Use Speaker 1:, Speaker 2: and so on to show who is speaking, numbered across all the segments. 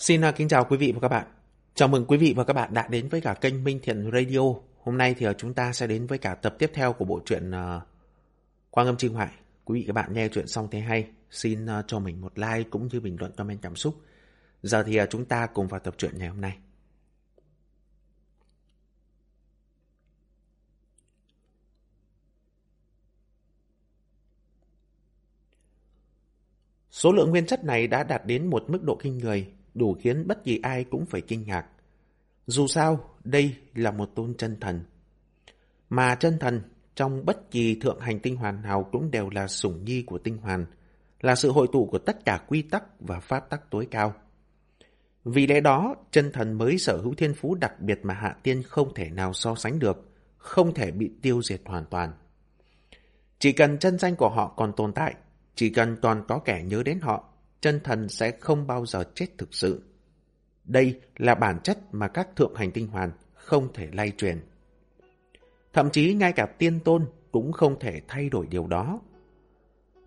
Speaker 1: Xin à, kính chào quý vị và các bạn. Chào mừng quý vị và các bạn đã đến với cả kênh Minh Thiện Radio. Hôm nay thì à, chúng ta sẽ đến với cả tập tiếp theo của bộ truyện à, Quang âm trinh hoại. Quý vị các bạn nghe chuyện xong thấy hay, xin cho mình một like cũng như bình luận comment cảm xúc. Giờ thì chúng ta cùng vào tập truyện ngày hôm nay. Số lượng nguyên chất này đã đạt đến một mức độ kinh người, đủ khiến bất kỳ ai cũng phải kinh ngạc. Dù sao, đây là một tôn chân thần. Mà chân thần trong bất kỳ thượng hành tinh hoàn nào cũng đều là sủng nhi của tinh hoàn, là sự hội tụ của tất cả quy tắc và pháp tắc tối cao. Vì lẽ đó, chân thần mới sở hữu thiên phú đặc biệt mà hạ tiên không thể nào so sánh được, không thể bị tiêu diệt hoàn toàn. Chỉ cần chân danh của họ còn tồn tại, chỉ cần còn có kẻ nhớ đến họ, chân thần sẽ không bao giờ chết thực sự. Đây là bản chất mà các thượng hành tinh hoàn không thể lay truyền. Thậm chí ngay cả tiên tôn cũng không thể thay đổi điều đó.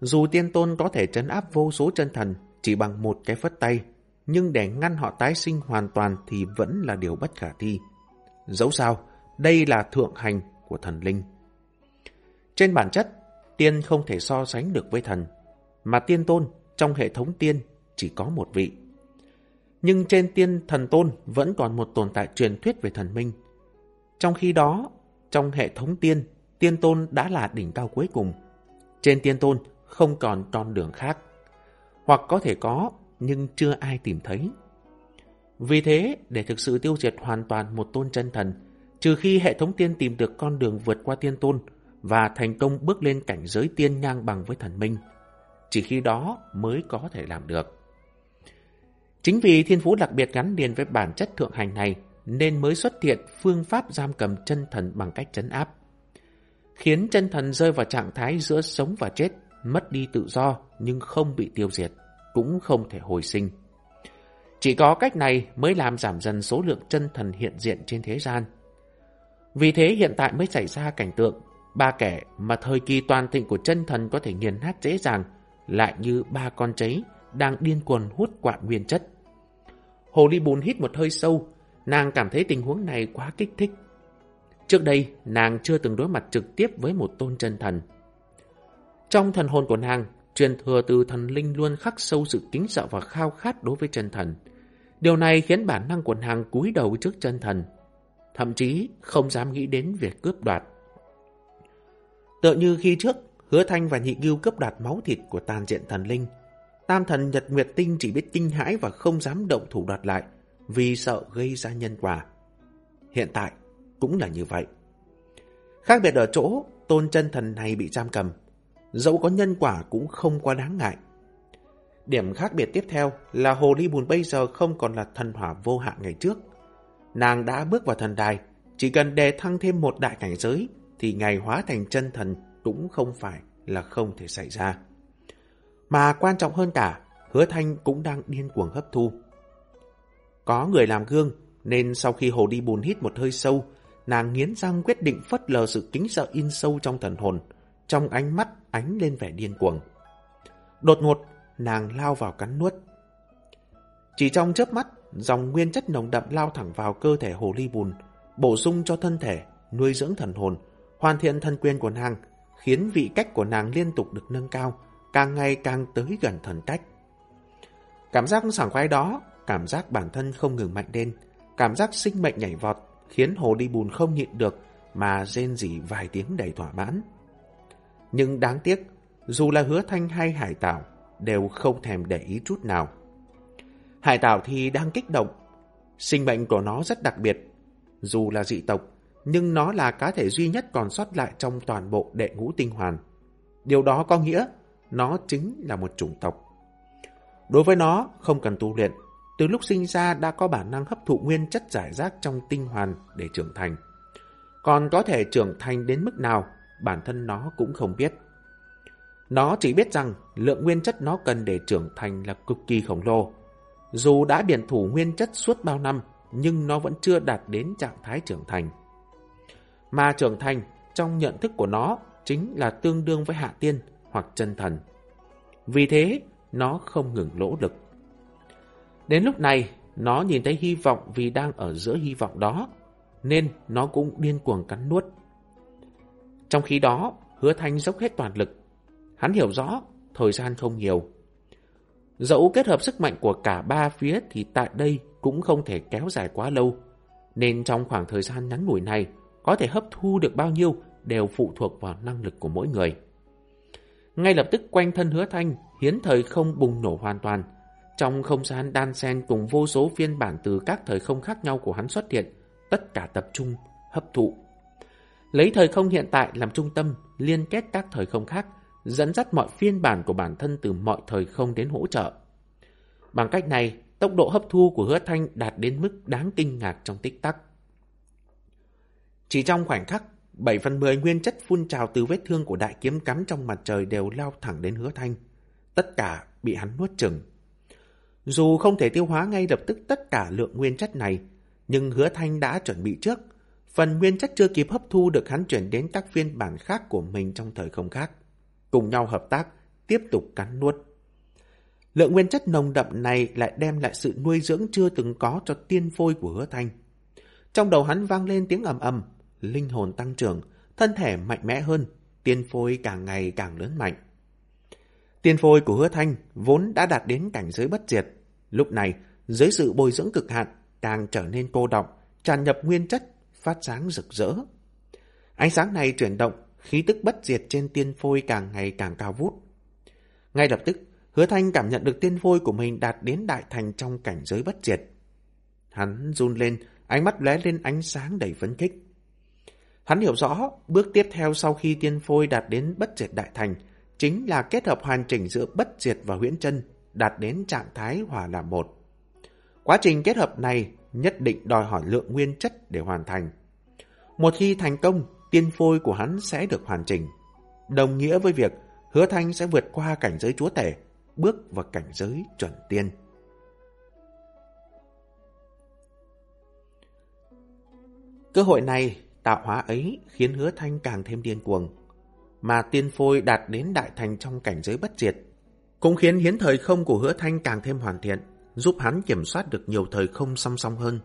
Speaker 1: Dù tiên tôn có thể trấn áp vô số chân thần chỉ bằng một cái phất tay, nhưng để ngăn họ tái sinh hoàn toàn thì vẫn là điều bất khả thi. Dẫu sao, đây là thượng hành của thần linh. Trên bản chất, tiên không thể so sánh được với thần, mà tiên tôn trong hệ thống tiên chỉ có một vị. Nhưng trên tiên thần tôn vẫn còn một tồn tại truyền thuyết về thần minh. Trong khi đó, trong hệ thống tiên, tiên tôn đã là đỉnh cao cuối cùng. Trên tiên tôn không còn con đường khác. Hoặc có thể có, nhưng chưa ai tìm thấy. Vì thế, để thực sự tiêu diệt hoàn toàn một tôn chân thần, trừ khi hệ thống tiên tìm được con đường vượt qua tiên tôn và thành công bước lên cảnh giới tiên ngang bằng với thần minh, chỉ khi đó mới có thể làm được. Chính vì thiên phú đặc biệt gắn liền với bản chất thượng hành này nên mới xuất hiện phương pháp giam cầm chân thần bằng cách chấn áp. Khiến chân thần rơi vào trạng thái giữa sống và chết, mất đi tự do nhưng không bị tiêu diệt, cũng không thể hồi sinh. Chỉ có cách này mới làm giảm dần số lượng chân thần hiện diện trên thế gian. Vì thế hiện tại mới xảy ra cảnh tượng ba kẻ mà thời kỳ toàn thịnh của chân thần có thể nghiền nát dễ dàng lại như ba con cháy đang điên cuồng hút quạng nguyên chất. Hồ ly bùn hít một hơi sâu, nàng cảm thấy tình huống này quá kích thích. Trước đây, nàng chưa từng đối mặt trực tiếp với một tôn chân thần. Trong thần hồn của nàng, truyền thừa từ thần linh luôn khắc sâu sự kính sợ và khao khát đối với chân thần. Điều này khiến bản năng của nàng cúi đầu trước chân thần, thậm chí không dám nghĩ đến việc cướp đoạt. Tựa như khi trước, Hứa Thanh và Nhị Gưu cướp đoạt máu thịt của tàn diện thần linh. Tam thần Nhật Nguyệt Tinh chỉ biết kinh hãi và không dám động thủ đoạt lại vì sợ gây ra nhân quả. Hiện tại cũng là như vậy. Khác biệt ở chỗ tôn chân thần này bị giam cầm. Dẫu có nhân quả cũng không quá đáng ngại. Điểm khác biệt tiếp theo là Hồ Ly Bùn bây giờ không còn là thần hỏa vô hạn ngày trước. Nàng đã bước vào thần đài, chỉ cần đề thăng thêm một đại cảnh giới thì ngày hóa thành chân thần cũng không phải là không thể xảy ra. Mà quan trọng hơn cả, hứa thanh cũng đang điên cuồng hấp thu. Có người làm gương, nên sau khi hồ đi bùn hít một hơi sâu, nàng nghiến răng quyết định phất lờ sự kính sợ in sâu trong thần hồn, trong ánh mắt ánh lên vẻ điên cuồng. Đột ngột, nàng lao vào cắn nuốt. Chỉ trong chớp mắt, dòng nguyên chất nồng đậm lao thẳng vào cơ thể hồ ly bùn, bổ sung cho thân thể, nuôi dưỡng thần hồn, hoàn thiện thân quyền của nàng, khiến vị cách của nàng liên tục được nâng cao, càng ngày càng tới gần thần cách. Cảm giác sảng khoái đó, cảm giác bản thân không ngừng mạnh lên, cảm giác sinh mệnh nhảy vọt, khiến hồ đi bùn không nhịn được mà rên rỉ vài tiếng đầy thỏa mãn. Nhưng đáng tiếc, dù là hứa thanh hay hải tảo, đều không thèm để ý chút nào. Hải tảo thì đang kích động, sinh mệnh của nó rất đặc biệt. Dù là dị tộc, nhưng nó là cá thể duy nhất còn sót lại trong toàn bộ đệ ngũ tinh hoàn. Điều đó có nghĩa nó chính là một chủng tộc. Đối với nó, không cần tu luyện, từ lúc sinh ra đã có bản năng hấp thụ nguyên chất giải rác trong tinh hoàn để trưởng thành. Còn có thể trưởng thành đến mức nào, bản thân nó cũng không biết. Nó chỉ biết rằng lượng nguyên chất nó cần để trưởng thành là cực kỳ khổng lồ. Dù đã biển thủ nguyên chất suốt bao năm, nhưng nó vẫn chưa đạt đến trạng thái trưởng thành. Mà trưởng thành trong nhận thức của nó chính là tương đương với hạ tiên hoặc chân thần. Vì thế, nó không ngừng lỗ lực. Đến lúc này, nó nhìn thấy hy vọng vì đang ở giữa hy vọng đó, nên nó cũng điên cuồng cắn nuốt. Trong khi đó, hứa thanh dốc hết toàn lực. Hắn hiểu rõ, thời gian không nhiều. Dẫu kết hợp sức mạnh của cả ba phía thì tại đây cũng không thể kéo dài quá lâu. Nên trong khoảng thời gian ngắn ngủi này, có thể hấp thu được bao nhiêu đều phụ thuộc vào năng lực của mỗi người. Ngay lập tức quanh thân hứa thanh, hiến thời không bùng nổ hoàn toàn. Trong không gian đan xen cùng vô số phiên bản từ các thời không khác nhau của hắn xuất hiện, tất cả tập trung, hấp thụ. Lấy thời không hiện tại làm trung tâm, liên kết các thời không khác, dẫn dắt mọi phiên bản của bản thân từ mọi thời không đến hỗ trợ. Bằng cách này, tốc độ hấp thu của hứa thanh đạt đến mức đáng kinh ngạc trong tích tắc. Chỉ trong khoảnh khắc, 7 phần 10 nguyên chất phun trào từ vết thương của đại kiếm cắm trong mặt trời đều lao thẳng đến hứa thanh. Tất cả bị hắn nuốt chừng. Dù không thể tiêu hóa ngay lập tức tất cả lượng nguyên chất này, nhưng hứa thanh đã chuẩn bị trước. Phần nguyên chất chưa kịp hấp thu được hắn chuyển đến các phiên bản khác của mình trong thời không khác. Cùng nhau hợp tác, tiếp tục cắn nuốt. Lượng nguyên chất nồng đậm này lại đem lại sự nuôi dưỡng chưa từng có cho tiên phôi của hứa thanh. Trong đầu hắn vang lên tiếng ầm ầm, linh hồn tăng trưởng, thân thể mạnh mẽ hơn, tiên phôi càng ngày càng lớn mạnh. Tiên phôi của hứa thanh vốn đã đạt đến cảnh giới bất diệt. Lúc này, dưới sự bồi dưỡng cực hạn, càng trở nên cô động, tràn nhập nguyên chất, phát sáng rực rỡ. Ánh sáng này chuyển động, khí tức bất diệt trên tiên phôi càng ngày càng cao vút. Ngay lập tức, hứa thanh cảm nhận được tiên phôi của mình đạt đến đại thành trong cảnh giới bất diệt. Hắn run lên, ánh mắt lóe lên ánh sáng đầy phấn khích. Hắn hiểu rõ, bước tiếp theo sau khi tiên phôi đạt đến bất diệt đại thành, chính là kết hợp hoàn chỉnh giữa bất diệt và huyễn chân, đạt đến trạng thái hòa làm một. Quá trình kết hợp này nhất định đòi hỏi lượng nguyên chất để hoàn thành. Một khi thành công, tiên phôi của hắn sẽ được hoàn chỉnh. Đồng nghĩa với việc hứa thanh sẽ vượt qua cảnh giới chúa tể, bước vào cảnh giới chuẩn tiên. Cơ hội này, tạo hóa ấy khiến hứa thanh càng thêm điên cuồng. Mà tiên phôi đạt đến đại thành trong cảnh giới bất diệt, cũng khiến hiến thời không của hứa thanh càng thêm hoàn thiện giúp hắn kiểm soát được nhiều thời không song song hơn.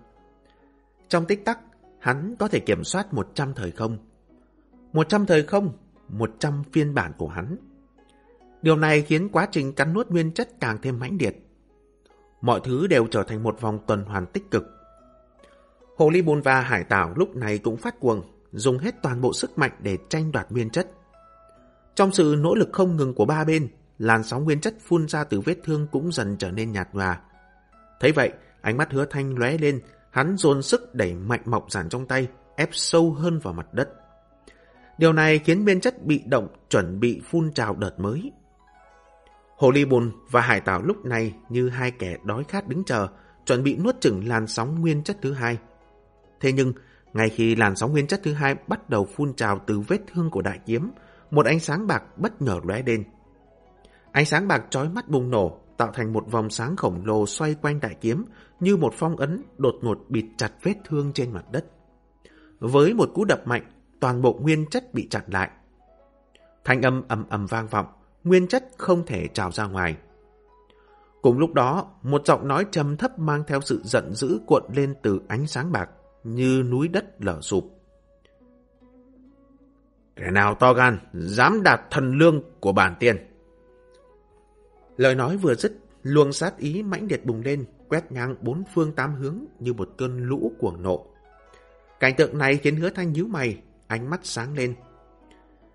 Speaker 1: Trong tích tắc, hắn có thể kiểm soát 100 thời không. 100 thời không, 100 phiên bản của hắn. Điều này khiến quá trình cắn nuốt nguyên chất càng thêm mãnh liệt. Mọi thứ đều trở thành một vòng tuần hoàn tích cực. Hồ ly bùn và hải tảo lúc này cũng phát cuồng, dùng hết toàn bộ sức mạnh để tranh đoạt nguyên chất. Trong sự nỗ lực không ngừng của ba bên, làn sóng nguyên chất phun ra từ vết thương cũng dần trở nên nhạt nhòa, Thấy vậy, ánh mắt hứa thanh lóe lên, hắn dồn sức đẩy mạnh mọc giản trong tay, ép sâu hơn vào mặt đất. Điều này khiến nguyên chất bị động chuẩn bị phun trào đợt mới. Hồ ly bùn và hải tảo lúc này như hai kẻ đói khát đứng chờ, chuẩn bị nuốt chửng làn sóng nguyên chất thứ hai. Thế nhưng, ngay khi làn sóng nguyên chất thứ hai bắt đầu phun trào từ vết thương của đại kiếm, một ánh sáng bạc bất ngờ lóe lên. Ánh sáng bạc chói mắt bùng nổ, tạo thành một vòng sáng khổng lồ xoay quanh đại kiếm như một phong ấn đột ngột bịt chặt vết thương trên mặt đất. Với một cú đập mạnh, toàn bộ nguyên chất bị chặn lại. Thanh âm ầm ầm vang vọng, nguyên chất không thể trào ra ngoài. Cùng lúc đó, một giọng nói trầm thấp mang theo sự giận dữ cuộn lên từ ánh sáng bạc, như núi đất lở sụp. Kẻ nào to gan, dám đạt thần lương của bản tiên? Lời nói vừa dứt, luồng sát ý mãnh liệt bùng lên, quét ngang bốn phương tám hướng như một cơn lũ cuồng nộ. Cảnh tượng này khiến hứa thanh nhíu mày, ánh mắt sáng lên.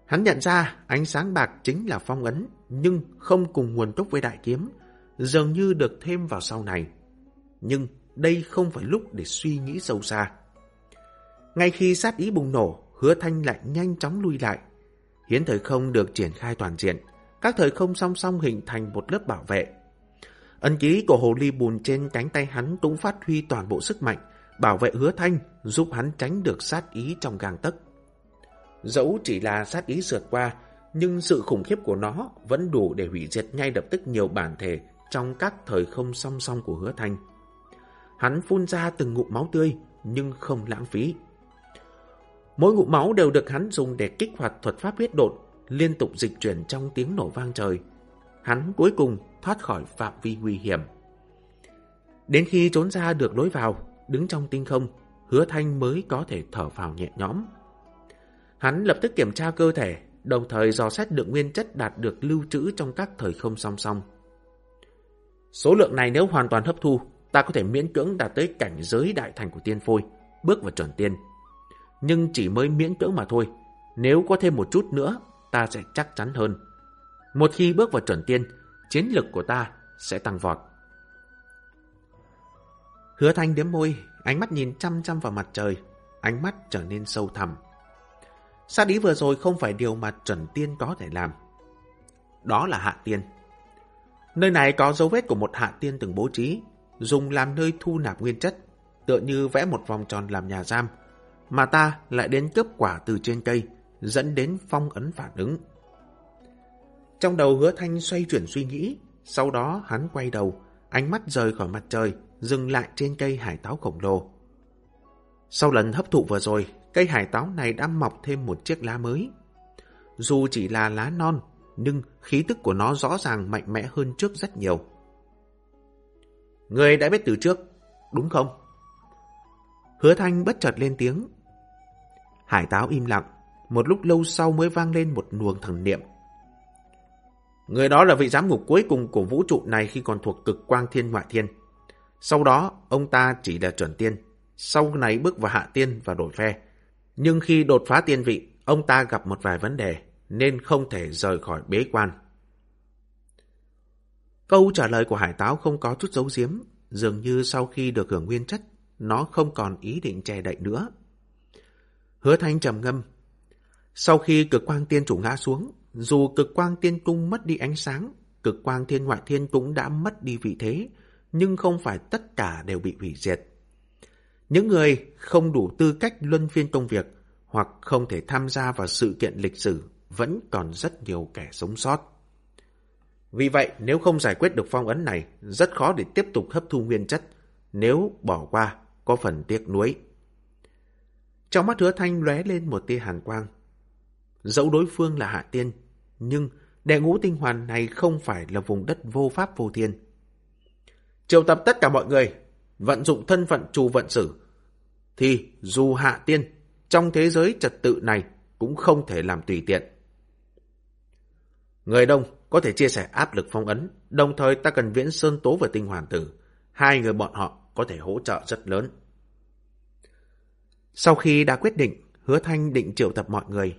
Speaker 1: Hắn nhận ra ánh sáng bạc chính là phong ấn, nhưng không cùng nguồn gốc với đại kiếm, dường như được thêm vào sau này. Nhưng đây không phải lúc để suy nghĩ sâu xa. Ngay khi sát ý bùng nổ, hứa thanh lại nhanh chóng lui lại. Hiến thời không được triển khai toàn diện, các thời không song song hình thành một lớp bảo vệ. Ấn ký của hồ ly bùn trên cánh tay hắn cũng phát huy toàn bộ sức mạnh, bảo vệ hứa thanh, giúp hắn tránh được sát ý trong gang tấc. Dẫu chỉ là sát ý sượt qua, nhưng sự khủng khiếp của nó vẫn đủ để hủy diệt ngay lập tức nhiều bản thể trong các thời không song song của hứa thanh. Hắn phun ra từng ngụm máu tươi, nhưng không lãng phí. Mỗi ngụm máu đều được hắn dùng để kích hoạt thuật pháp huyết độn, liên tục dịch chuyển trong tiếng nổ vang trời. Hắn cuối cùng thoát khỏi phạm vi nguy hiểm. Đến khi trốn ra được lối vào, đứng trong tinh không, hứa thanh mới có thể thở phào nhẹ nhõm. Hắn lập tức kiểm tra cơ thể, đồng thời dò xét lượng nguyên chất đạt được lưu trữ trong các thời không song song. Số lượng này nếu hoàn toàn hấp thu, ta có thể miễn cưỡng đạt tới cảnh giới đại thành của tiên phôi, bước vào chuẩn tiên. Nhưng chỉ mới miễn cưỡng mà thôi, nếu có thêm một chút nữa, ta sẽ chắc chắn hơn. Một khi bước vào chuẩn tiên, chiến lực của ta sẽ tăng vọt. Hứa thanh đếm môi, ánh mắt nhìn chăm chăm vào mặt trời, ánh mắt trở nên sâu thẳm. Sát ý vừa rồi không phải điều mà chuẩn tiên có thể làm. Đó là hạ tiên. Nơi này có dấu vết của một hạ tiên từng bố trí, dùng làm nơi thu nạp nguyên chất, tựa như vẽ một vòng tròn làm nhà giam, mà ta lại đến cướp quả từ trên cây, dẫn đến phong ấn phản ứng. Trong đầu hứa thanh xoay chuyển suy nghĩ, sau đó hắn quay đầu, ánh mắt rời khỏi mặt trời, dừng lại trên cây hải táo khổng lồ. Sau lần hấp thụ vừa rồi, cây hải táo này đã mọc thêm một chiếc lá mới. Dù chỉ là lá non, nhưng khí tức của nó rõ ràng mạnh mẽ hơn trước rất nhiều. Người đã biết từ trước, đúng không? Hứa Thanh bất chợt lên tiếng. Hải táo im lặng, một lúc lâu sau mới vang lên một luồng thần niệm. Người đó là vị giám ngục cuối cùng của vũ trụ này khi còn thuộc cực quang thiên ngoại thiên. Sau đó, ông ta chỉ là chuẩn tiên. Sau này bước vào hạ tiên và đổi phe. Nhưng khi đột phá tiên vị, ông ta gặp một vài vấn đề, nên không thể rời khỏi bế quan. Câu trả lời của hải táo không có chút dấu diếm, dường như sau khi được hưởng nguyên chất, nó không còn ý định che đậy nữa. Hứa thanh trầm ngâm. Sau khi cực quang tiên chủ ngã xuống, dù cực quang tiên cung mất đi ánh sáng, cực quang thiên ngoại thiên cũng đã mất đi vị thế, nhưng không phải tất cả đều bị hủy diệt. Những người không đủ tư cách luân phiên công việc hoặc không thể tham gia vào sự kiện lịch sử vẫn còn rất nhiều kẻ sống sót. Vì vậy, nếu không giải quyết được phong ấn này, rất khó để tiếp tục hấp thu nguyên chất. Nếu bỏ qua, có phần tiếc nuối. Trong mắt hứa thanh lóe lên một tia hàn quang. Dẫu đối phương là hạ tiên, nhưng đệ ngũ tinh hoàn này không phải là vùng đất vô pháp vô thiên. Triệu tập tất cả mọi người, vận dụng thân phận trù vận sử, thì dù hạ tiên, trong thế giới trật tự này cũng không thể làm tùy tiện. Người đông có thể chia sẻ áp lực phong ấn, đồng thời ta cần viễn sơn tố và tinh hoàn tử. Hai người bọn họ có thể hỗ trợ rất lớn. Sau khi đã quyết định, hứa thanh định triệu tập mọi người.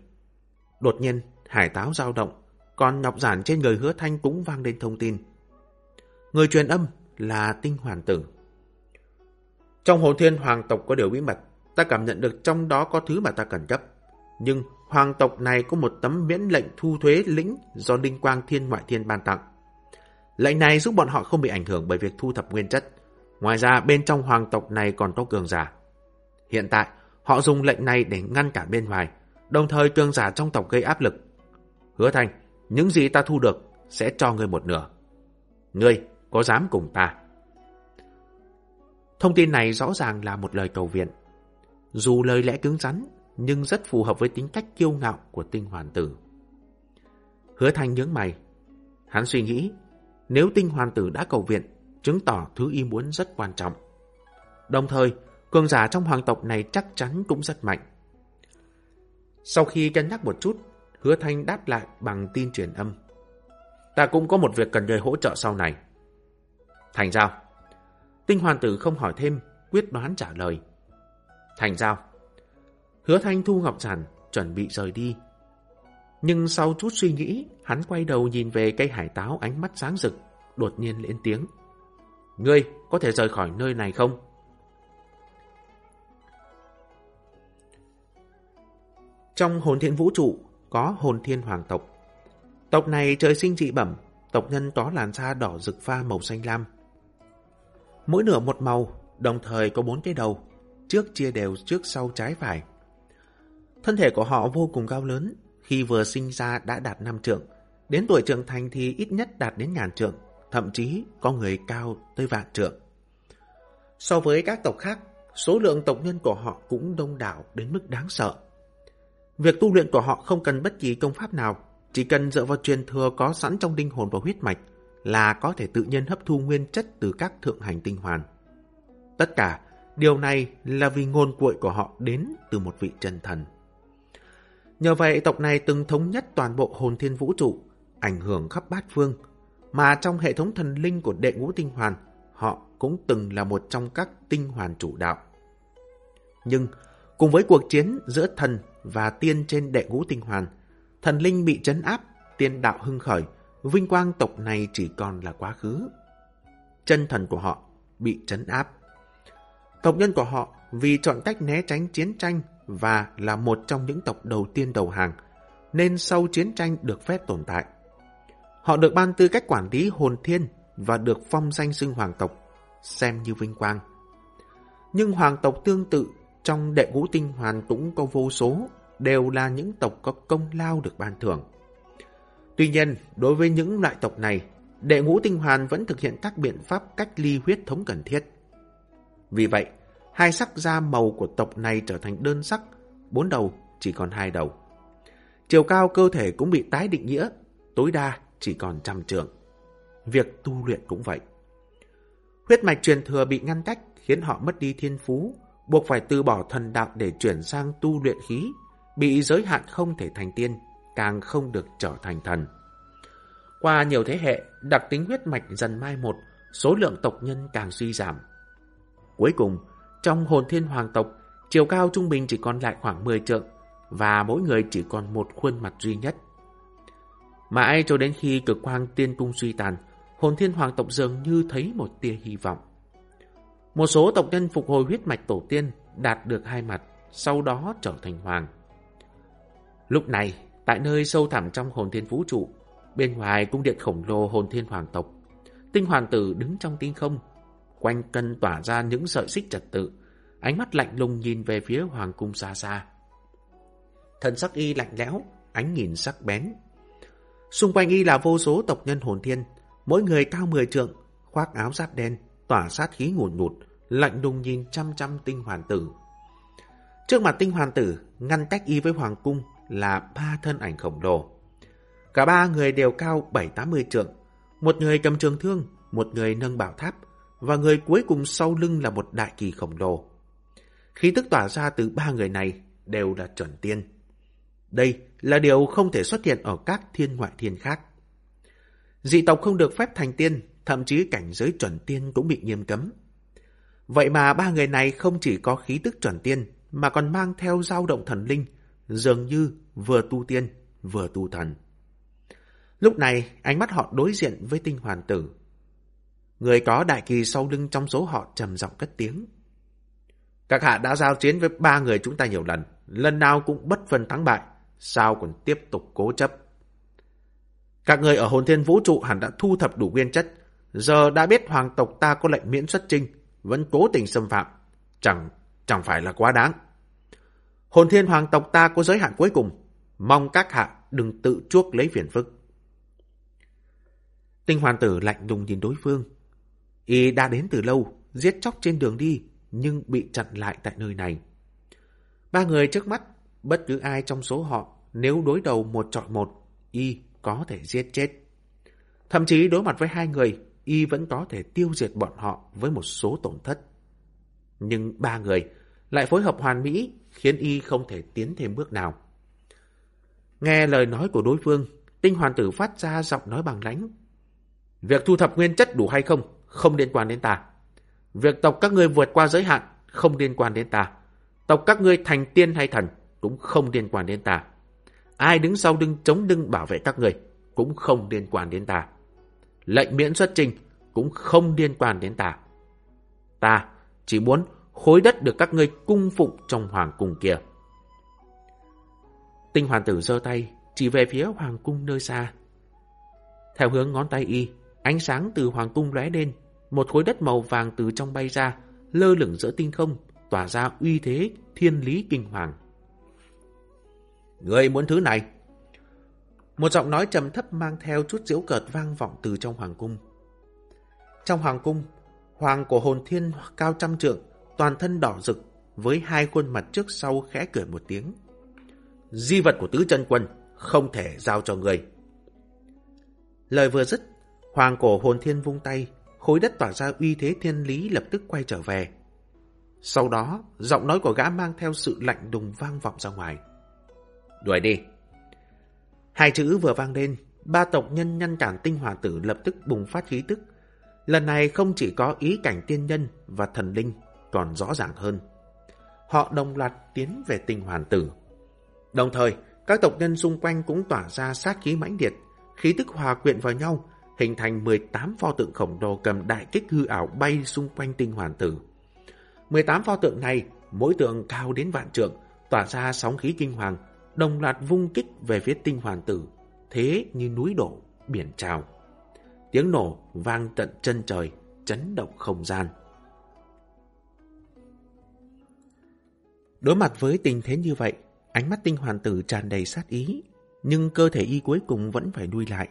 Speaker 1: Đột nhiên, hải táo dao động, còn nhọc giản trên người hứa thanh cũng vang lên thông tin. Người truyền âm là tinh hoàn tử. Trong hồn thiên hoàng tộc có điều bí mật, ta cảm nhận được trong đó có thứ mà ta cần cấp. Nhưng hoàng tộc này có một tấm miễn lệnh thu thuế lĩnh do linh Quang Thiên Ngoại Thiên ban tặng. Lệnh này giúp bọn họ không bị ảnh hưởng bởi việc thu thập nguyên chất. Ngoài ra, bên trong hoàng tộc này còn có cường giả. Hiện tại, họ dùng lệnh này để ngăn cản bên ngoài, đồng thời cường giả trong tộc gây áp lực. Hứa thành, những gì ta thu được sẽ cho ngươi một nửa. Ngươi có dám cùng ta? Thông tin này rõ ràng là một lời cầu viện. Dù lời lẽ cứng rắn, nhưng rất phù hợp với tính cách kiêu ngạo của tinh hoàn tử. Hứa Thanh nhướng mày. Hắn suy nghĩ, nếu tinh hoàn tử đã cầu viện, chứng tỏ thứ y muốn rất quan trọng. Đồng thời, cường giả trong hoàng tộc này chắc chắn cũng rất mạnh. Sau khi cân nhắc một chút, Hứa Thanh đáp lại bằng tin truyền âm. Ta cũng có một việc cần người hỗ trợ sau này. Thành giao. Tinh hoàn tử không hỏi thêm, quyết đoán trả lời. Thành giao. Hứa Thanh thu ngọc giản, chuẩn bị rời đi. Nhưng sau chút suy nghĩ, hắn quay đầu nhìn về cây hải táo ánh mắt sáng rực, đột nhiên lên tiếng. Ngươi có thể rời khỏi nơi này không? Trong hồn thiên vũ trụ có hồn thiên hoàng tộc. Tộc này trời sinh dị bẩm, tộc nhân có làn da đỏ rực pha màu xanh lam. Mỗi nửa một màu, đồng thời có bốn cái đầu, trước chia đều trước sau trái phải. Thân thể của họ vô cùng cao lớn, khi vừa sinh ra đã đạt năm trượng, đến tuổi trưởng thành thì ít nhất đạt đến ngàn trượng, thậm chí có người cao tới vạn trượng. So với các tộc khác, số lượng tộc nhân của họ cũng đông đảo đến mức đáng sợ. Việc tu luyện của họ không cần bất kỳ công pháp nào, chỉ cần dựa vào truyền thừa có sẵn trong linh hồn và huyết mạch là có thể tự nhiên hấp thu nguyên chất từ các thượng hành tinh hoàn. Tất cả, điều này là vì ngôn cuội của họ đến từ một vị chân thần. Nhờ vậy tộc này từng thống nhất toàn bộ hồn thiên vũ trụ, ảnh hưởng khắp bát phương, mà trong hệ thống thần linh của đệ ngũ tinh hoàn, họ cũng từng là một trong các tinh hoàn chủ đạo. Nhưng, cùng với cuộc chiến giữa thần và tiên trên đệ ngũ tinh hoàn, thần linh bị chấn áp, tiên đạo hưng khởi, vinh quang tộc này chỉ còn là quá khứ. Chân thần của họ bị chấn áp. Tộc nhân của họ vì chọn cách né tránh chiến tranh và là một trong những tộc đầu tiên đầu hàng, nên sau chiến tranh được phép tồn tại. Họ được ban tư cách quản lý hồn thiên và được phong danh xưng hoàng tộc, xem như vinh quang. Nhưng hoàng tộc tương tự trong đệ ngũ tinh hoàn cũng có vô số, đều là những tộc có công lao được ban thưởng. Tuy nhiên, đối với những loại tộc này, đệ ngũ tinh hoàn vẫn thực hiện các biện pháp cách ly huyết thống cần thiết. Vì vậy, hai sắc da màu của tộc này trở thành đơn sắc, bốn đầu chỉ còn hai đầu. Chiều cao cơ thể cũng bị tái định nghĩa, tối đa chỉ còn trăm trường. Việc tu luyện cũng vậy. Huyết mạch truyền thừa bị ngăn cách khiến họ mất đi thiên phú, buộc phải từ bỏ thần đạo để chuyển sang tu luyện khí, bị giới hạn không thể thành tiên, càng không được trở thành thần. Qua nhiều thế hệ, đặc tính huyết mạch dần mai một, số lượng tộc nhân càng suy giảm. Cuối cùng, trong hồn thiên hoàng tộc, chiều cao trung bình chỉ còn lại khoảng 10 trượng, và mỗi người chỉ còn một khuôn mặt duy nhất. Mãi cho đến khi cực quang tiên cung suy tàn, hồn thiên hoàng tộc dường như thấy một tia hy vọng. Một số tộc nhân phục hồi huyết mạch tổ tiên đạt được hai mặt, sau đó trở thành hoàng. Lúc này, tại nơi sâu thẳm trong hồn thiên vũ trụ, bên ngoài cung điện khổng lồ hồn thiên hoàng tộc, tinh hoàng tử đứng trong tinh không, quanh cân tỏa ra những sợi xích trật tự, ánh mắt lạnh lùng nhìn về phía hoàng cung xa xa. Thần sắc y lạnh lẽo, ánh nhìn sắc bén. Xung quanh y là vô số tộc nhân hồn thiên, mỗi người cao 10 trượng, khoác áo giáp đen, tỏa sát khí ngùn ngụt, lạnh lùng nhìn chăm chăm tinh hoàn tử. Trước mặt tinh hoàn tử, ngăn cách y với hoàng cung là ba thân ảnh khổng lồ. Cả ba người đều cao 7-80 trượng, một người cầm trường thương, một người nâng bảo tháp, và người cuối cùng sau lưng là một đại kỳ khổng lồ. Khí tức tỏa ra từ ba người này đều là chuẩn tiên. Đây là điều không thể xuất hiện ở các thiên ngoại thiên khác. Dị tộc không được phép thành tiên, thậm chí cảnh giới chuẩn tiên cũng bị nghiêm cấm. Vậy mà ba người này không chỉ có khí tức chuẩn tiên, mà còn mang theo dao động thần linh, dường như vừa tu tiên, vừa tu thần. Lúc này, ánh mắt họ đối diện với tinh hoàn tử. Người có đại kỳ sau lưng trong số họ trầm giọng cất tiếng. Các hạ đã giao chiến với ba người chúng ta nhiều lần, lần nào cũng bất phân thắng bại, sao còn tiếp tục cố chấp. Các người ở hồn thiên vũ trụ hẳn đã thu thập đủ nguyên chất, giờ đã biết hoàng tộc ta có lệnh miễn xuất trinh, vẫn cố tình xâm phạm, chẳng chẳng phải là quá đáng. Hồn thiên hoàng tộc ta có giới hạn cuối cùng, mong các hạ đừng tự chuốc lấy phiền phức. Tinh hoàn tử lạnh lùng nhìn đối phương. Y đã đến từ lâu, giết chóc trên đường đi, nhưng bị chặn lại tại nơi này. Ba người trước mắt, bất cứ ai trong số họ, nếu đối đầu một trọi một, Y có thể giết chết. Thậm chí đối mặt với hai người, Y vẫn có thể tiêu diệt bọn họ với một số tổn thất. Nhưng ba người lại phối hợp hoàn mỹ, khiến Y không thể tiến thêm bước nào. Nghe lời nói của đối phương, tinh hoàn tử phát ra giọng nói bằng lãnh. Việc thu thập nguyên chất đủ hay không, không liên quan đến ta. Việc tộc các ngươi vượt qua giới hạn, không liên quan đến ta. Tộc các ngươi thành tiên hay thần, cũng không liên quan đến ta. Ai đứng sau đứng chống lưng bảo vệ các ngươi, cũng không liên quan đến ta. Lệnh miễn xuất trình, cũng không liên quan đến ta. Ta chỉ muốn khối đất được các ngươi cung phụng trong hoàng cung kia. Tinh hoàn tử giơ tay, chỉ về phía hoàng cung nơi xa. Theo hướng ngón tay y, ánh sáng từ hoàng cung lóe lên, một khối đất màu vàng từ trong bay ra, lơ lửng giữa tinh không, tỏa ra uy thế thiên lý kinh hoàng. Người muốn thứ này? Một giọng nói trầm thấp mang theo chút diễu cợt vang vọng từ trong hoàng cung. Trong hoàng cung, hoàng của hồn thiên cao trăm trượng, toàn thân đỏ rực, với hai khuôn mặt trước sau khẽ cười một tiếng. Di vật của tứ chân quân không thể giao cho người. Lời vừa dứt, hoàng cổ hồn thiên vung tay, khối đất tỏa ra uy thế thiên lý lập tức quay trở về, Sau đó, giọng nói của gã mang theo sự lạnh đùng vang vọng ra ngoài. Đuổi đi. Hai chữ vừa vang lên, ba tộc nhân nhân cản tinh hòa tử lập tức bùng phát khí tức. Lần này không chỉ có ý cảnh tiên nhân và thần linh, còn rõ ràng hơn. Họ đồng loạt tiến về tinh hoàn tử. Đồng thời, các tộc nhân xung quanh cũng tỏa ra sát khí mãnh liệt, khí tức hòa quyện vào nhau, hình thành 18 pho tượng khổng lồ cầm đại kích hư ảo bay xung quanh tinh hoàn tử. 18 pho tượng này, mỗi tượng cao đến vạn trượng, tỏa ra sóng khí kinh hoàng, đồng loạt vung kích về phía tinh hoàn tử, thế như núi đổ, biển trào. Tiếng nổ vang tận chân trời, chấn động không gian. Đối mặt với tình thế như vậy, ánh mắt tinh hoàn tử tràn đầy sát ý, nhưng cơ thể y cuối cùng vẫn phải nuôi lại.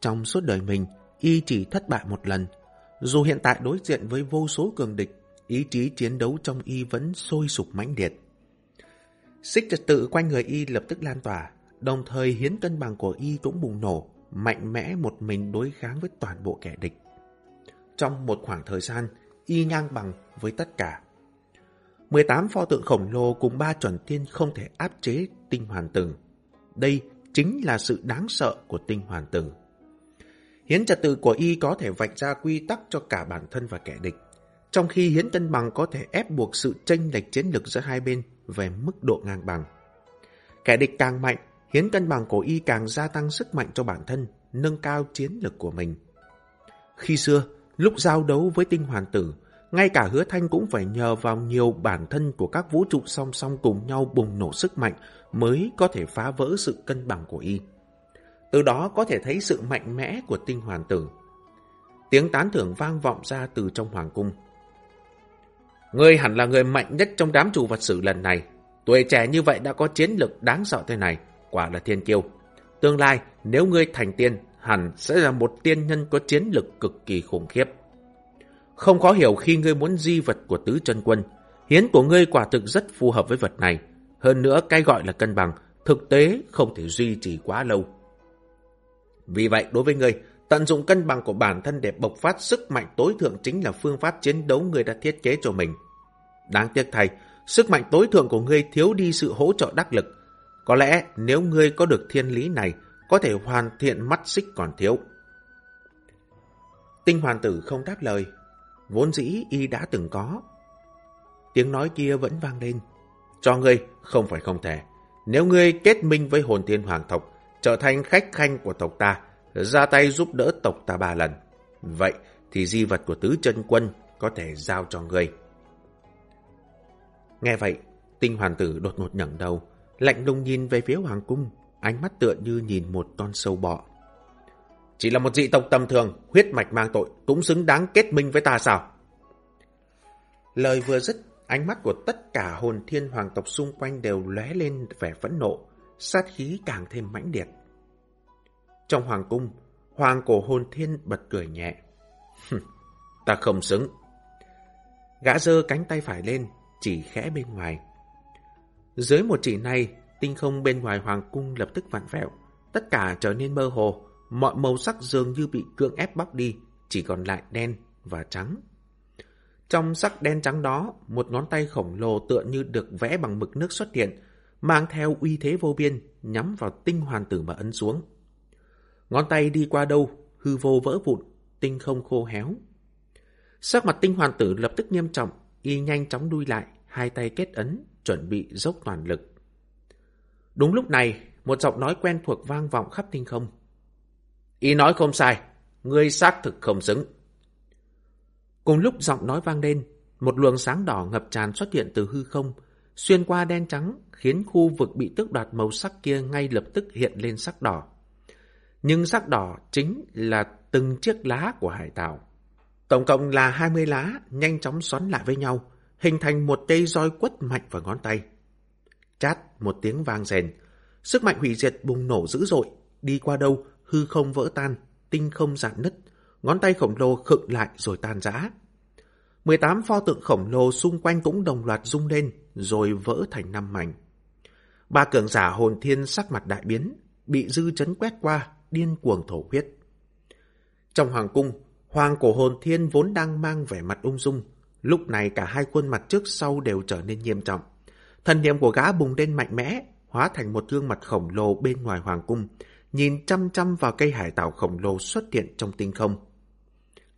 Speaker 1: Trong suốt đời mình, y chỉ thất bại một lần. Dù hiện tại đối diện với vô số cường địch, ý chí chiến đấu trong y vẫn sôi sục mãnh liệt. Xích trật tự quanh người y lập tức lan tỏa, đồng thời hiến cân bằng của y cũng bùng nổ, mạnh mẽ một mình đối kháng với toàn bộ kẻ địch. Trong một khoảng thời gian, y ngang bằng với tất cả. 18 pho tượng khổng lồ cùng ba chuẩn tiên không thể áp chế tinh hoàn tử. Đây chính là sự đáng sợ của tinh hoàn tử. Hiến trật tự của y có thể vạch ra quy tắc cho cả bản thân và kẻ địch, trong khi hiến cân bằng có thể ép buộc sự tranh lệch chiến lược giữa hai bên về mức độ ngang bằng. Kẻ địch càng mạnh, hiến cân bằng của y càng gia tăng sức mạnh cho bản thân, nâng cao chiến lược của mình. Khi xưa, lúc giao đấu với tinh hoàn tử, ngay cả hứa thanh cũng phải nhờ vào nhiều bản thân của các vũ trụ song song cùng nhau bùng nổ sức mạnh mới có thể phá vỡ sự cân bằng của y. Từ đó có thể thấy sự mạnh mẽ của tinh hoàn tử. Tiếng tán thưởng vang vọng ra từ trong hoàng cung. Ngươi hẳn là người mạnh nhất trong đám chủ vật sử lần này. Tuổi trẻ như vậy đã có chiến lực đáng sợ thế này, quả là thiên kiêu. Tương lai, nếu ngươi thành tiên, hẳn sẽ là một tiên nhân có chiến lực cực kỳ khủng khiếp. Không khó hiểu khi ngươi muốn di vật của tứ chân quân. Hiến của ngươi quả thực rất phù hợp với vật này. Hơn nữa, cái gọi là cân bằng, thực tế không thể duy trì quá lâu. Vì vậy, đối với ngươi, tận dụng cân bằng của bản thân để bộc phát sức mạnh tối thượng chính là phương pháp chiến đấu ngươi đã thiết kế cho mình. Đáng tiếc thay, sức mạnh tối thượng của ngươi thiếu đi sự hỗ trợ đắc lực. Có lẽ nếu ngươi có được thiên lý này, có thể hoàn thiện mắt xích còn thiếu. Tinh hoàn tử không đáp lời, vốn dĩ y đã từng có. Tiếng nói kia vẫn vang lên. Cho ngươi không phải không thể. Nếu ngươi kết minh với hồn thiên hoàng tộc, trở thành khách khanh của tộc ta, ra tay giúp đỡ tộc ta ba lần. Vậy thì di vật của tứ chân quân có thể giao cho ngươi. Nghe vậy, tinh hoàn tử đột ngột nhẩng đầu, lạnh lùng nhìn về phía hoàng cung, ánh mắt tựa như nhìn một con sâu bọ. Chỉ là một dị tộc tầm thường, huyết mạch mang tội, cũng xứng đáng kết minh với ta sao? Lời vừa dứt, ánh mắt của tất cả hồn thiên hoàng tộc xung quanh đều lóe lên vẻ phẫn nộ, sát khí càng thêm mãnh liệt. Trong hoàng cung, hoàng cổ hồn thiên bật cười nhẹ. ta không xứng. Gã dơ cánh tay phải lên, chỉ khẽ bên ngoài. Dưới một chỉ này, tinh không bên ngoài hoàng cung lập tức vặn vẹo, tất cả trở nên mơ hồ, mọi màu sắc dường như bị cưỡng ép bóc đi, chỉ còn lại đen và trắng. Trong sắc đen trắng đó, một ngón tay khổng lồ tựa như được vẽ bằng mực nước xuất hiện, mang theo uy thế vô biên, nhắm vào tinh hoàn tử mà ấn xuống. Ngón tay đi qua đâu, hư vô vỡ vụn, tinh không khô héo. Sắc mặt tinh hoàn tử lập tức nghiêm trọng, y nhanh chóng đuôi lại, hai tay kết ấn, chuẩn bị dốc toàn lực. Đúng lúc này, một giọng nói quen thuộc vang vọng khắp tinh không. Y nói không sai, ngươi xác thực không xứng. Cùng lúc giọng nói vang lên, một luồng sáng đỏ ngập tràn xuất hiện từ hư không, xuyên qua đen trắng, khiến khu vực bị tước đoạt màu sắc kia ngay lập tức hiện lên sắc đỏ. Nhưng sắc đỏ chính là từng chiếc lá của hải tảo. Tổng cộng là 20 lá, nhanh chóng xoắn lại với nhau, hình thành một cây roi quất mạnh vào ngón tay. Chát một tiếng vang rèn, sức mạnh hủy diệt bùng nổ dữ dội, đi qua đâu, hư không vỡ tan, tinh không dạn nứt, ngón tay khổng lồ khựng lại rồi tan rã. 18 pho tượng khổng lồ xung quanh cũng đồng loạt rung lên, rồi vỡ thành năm mảnh. Ba cường giả hồn thiên sắc mặt đại biến, bị dư chấn quét qua, điên cuồng thổ huyết. Trong hoàng cung, hoàng cổ hồn thiên vốn đang mang vẻ mặt ung dung, Lúc này cả hai khuôn mặt trước sau đều trở nên nghiêm trọng. Thần niệm của gã bùng lên mạnh mẽ, hóa thành một gương mặt khổng lồ bên ngoài hoàng cung, nhìn chăm chăm vào cây hải tảo khổng lồ xuất hiện trong tinh không.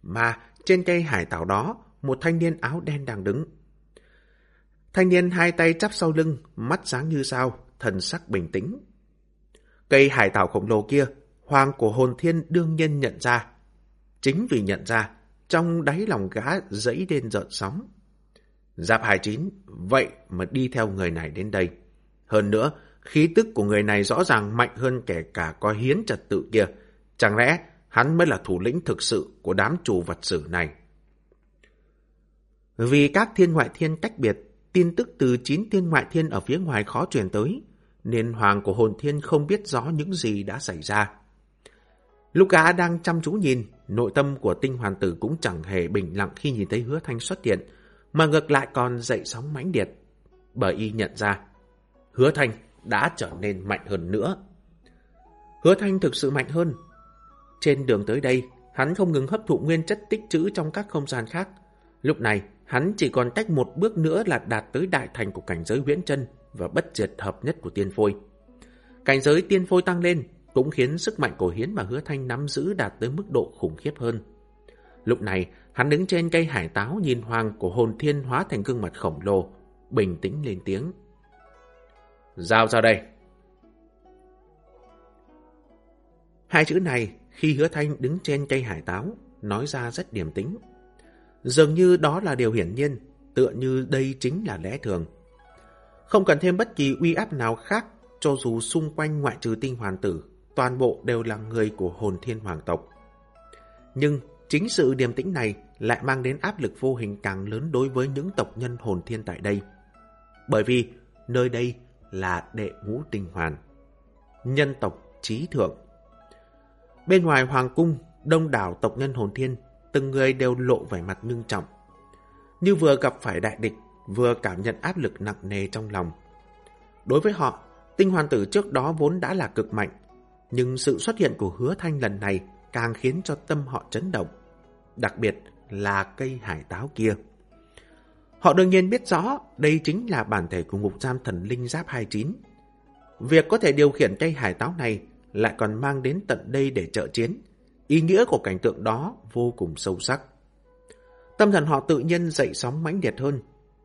Speaker 1: Mà trên cây hải tảo đó, một thanh niên áo đen đang đứng. Thanh niên hai tay chắp sau lưng, mắt sáng như sao, thần sắc bình tĩnh. Cây hải tảo khổng lồ kia, hoàng của hồn thiên đương nhiên nhận ra. Chính vì nhận ra, trong đáy lòng gã dẫy lên giận sóng. Giáp 29, vậy mà đi theo người này đến đây. Hơn nữa, khí tức của người này rõ ràng mạnh hơn kẻ cả có hiến trật tự kia. Chẳng lẽ hắn mới là thủ lĩnh thực sự của đám chủ vật sử này? Vì các thiên ngoại thiên cách biệt, tin tức từ chín thiên ngoại thiên ở phía ngoài khó truyền tới, nên hoàng của hồn thiên không biết rõ những gì đã xảy ra. Lúc gã đang chăm chú nhìn, nội tâm của tinh hoàn tử cũng chẳng hề bình lặng khi nhìn thấy hứa thanh xuất hiện, mà ngược lại còn dậy sóng mãnh liệt. Bởi y nhận ra, hứa thanh đã trở nên mạnh hơn nữa. Hứa thanh thực sự mạnh hơn. Trên đường tới đây, hắn không ngừng hấp thụ nguyên chất tích trữ trong các không gian khác. Lúc này, hắn chỉ còn cách một bước nữa là đạt tới đại thành của cảnh giới huyễn chân và bất diệt hợp nhất của tiên phôi. Cảnh giới tiên phôi tăng lên cũng khiến sức mạnh của Hiến và Hứa Thanh nắm giữ đạt tới mức độ khủng khiếp hơn. Lúc này, hắn đứng trên cây hải táo nhìn hoàng của hồn thiên hóa thành gương mặt khổng lồ, bình tĩnh lên tiếng. Giao ra đây. Hai chữ này, khi Hứa Thanh đứng trên cây hải táo, nói ra rất điềm tĩnh. Dường như đó là điều hiển nhiên, tựa như đây chính là lẽ thường. Không cần thêm bất kỳ uy áp nào khác, cho dù xung quanh ngoại trừ tinh hoàn tử, toàn bộ đều là người của hồn thiên hoàng tộc. Nhưng chính sự điềm tĩnh này lại mang đến áp lực vô hình càng lớn đối với những tộc nhân hồn thiên tại đây. Bởi vì nơi đây là đệ ngũ tinh hoàn, nhân tộc trí thượng. Bên ngoài hoàng cung, đông đảo tộc nhân hồn thiên, từng người đều lộ vẻ mặt ngưng trọng. Như vừa gặp phải đại địch, vừa cảm nhận áp lực nặng nề trong lòng. Đối với họ, tinh hoàn tử trước đó vốn đã là cực mạnh, nhưng sự xuất hiện của hứa thanh lần này càng khiến cho tâm họ chấn động. Đặc biệt là cây hải táo kia. Họ đương nhiên biết rõ đây chính là bản thể của ngục giam thần linh giáp 29. Việc có thể điều khiển cây hải táo này lại còn mang đến tận đây để trợ chiến. Ý nghĩa của cảnh tượng đó vô cùng sâu sắc. Tâm thần họ tự nhiên dậy sóng mãnh liệt hơn.